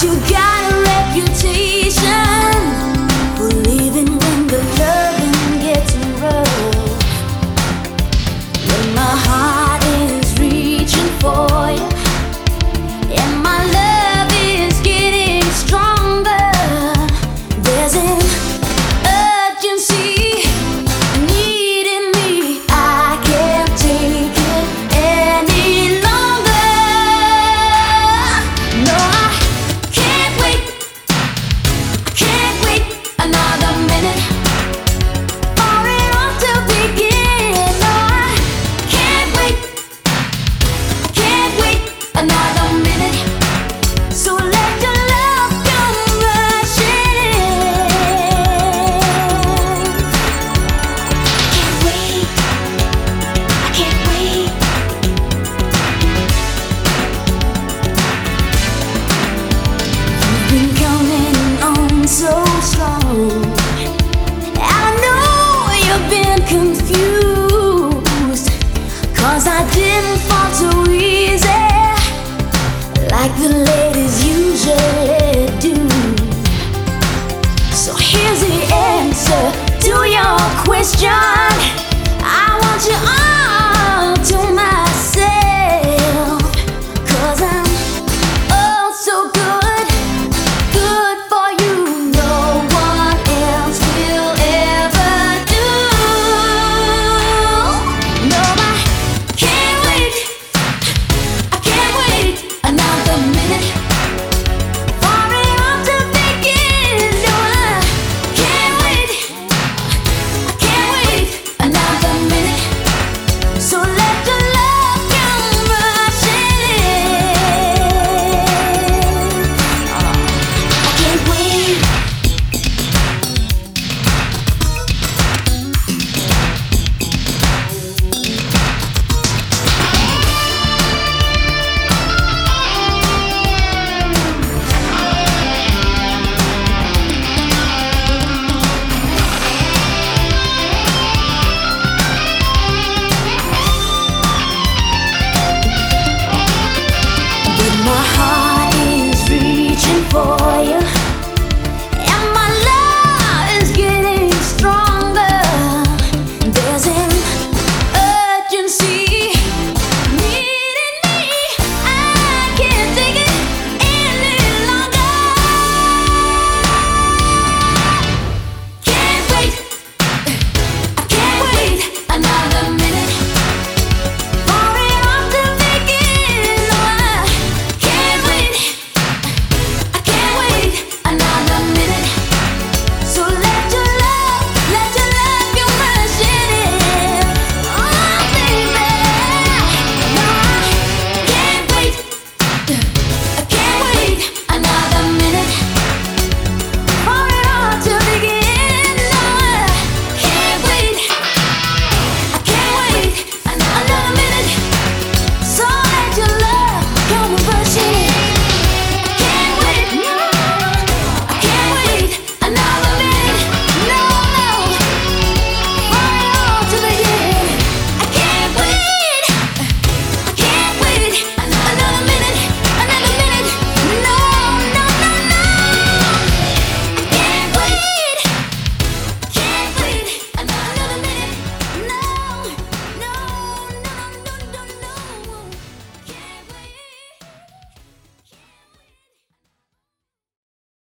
you got ladies usually do. So here's the answer to your question.